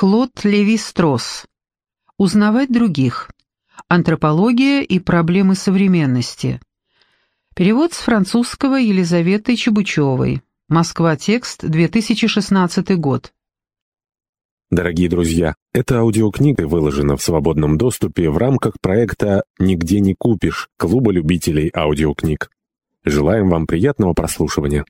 Клод Леви-Стросс. Узнавать других. Антропология и проблемы современности. Перевод с французского Елизаветы Чебучевой. Москва. Текст. 2016 год. Дорогие друзья, эта аудиокнига выложена в свободном доступе в рамках проекта «Нигде не купишь» Клуба любителей аудиокниг. Желаем вам приятного прослушивания.